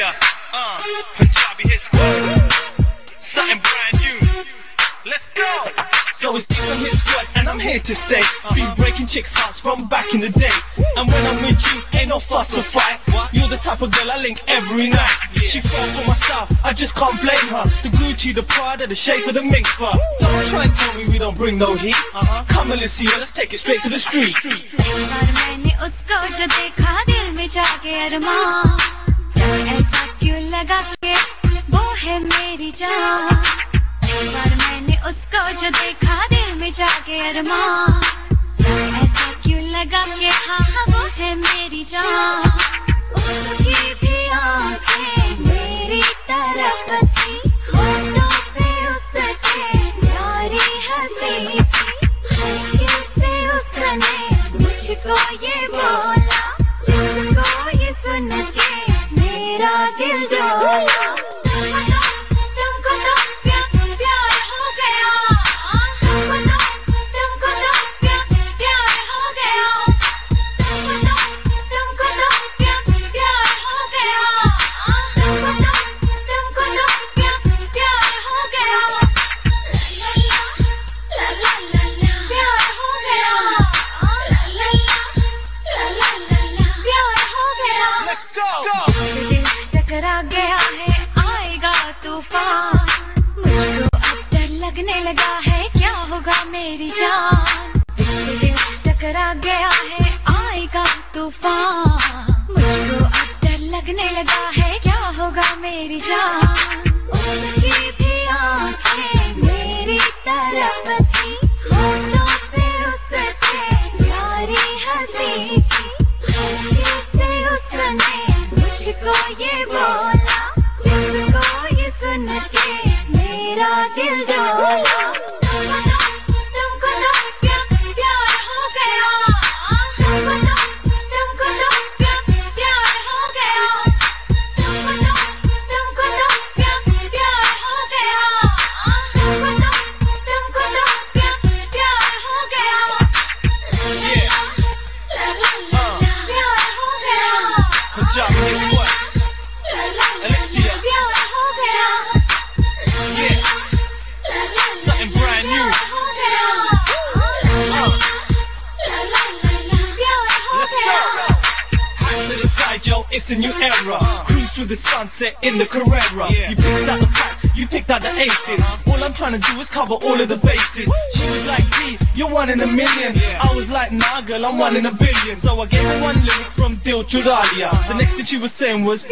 ya. Uh, Punjabi hit squad. Something brand new. Let's go. So it's Team Hit Squad and I'm here to stay. Been breaking chicks' hearts from back in the day. And when I'm with you, ain't no fuss or fight. You're the type of girl I link every night. She fall for my style, I just can't blame her. The Gucci, the Prada, the shade of the mink fur. Don't try and tell me we don't bring no heat. Come and let's see let's take it straight to the street. लगा के, वो है मेरी जान। बार मैंने उसको जो देखा दिल में जागे अरमान। जान ऐसा क्यों लगा के हाँ हाँ वो है मेरी जान। उसकी भी आँखें मेरी तरफ़ थी पे उसके प्यारी हँसी मुझको अब डर लगने लगा है। क्या होगा मेरी जान? टकरा गया है आएगा तूफ़ान। मुझको डर लगने लगा है। क्या होगा मेरी जान? भी आँखें। It's a new era. Cruise through the sunset in the Carrera. You picked out the pack, you picked out the aces. All I'm trying to do is cover all of the bases. She was like, D, you're one in a million. I was like, nah, girl, I'm one in a billion. So I gave her one lyric from Dil Chura Liya. The next thing she was saying was,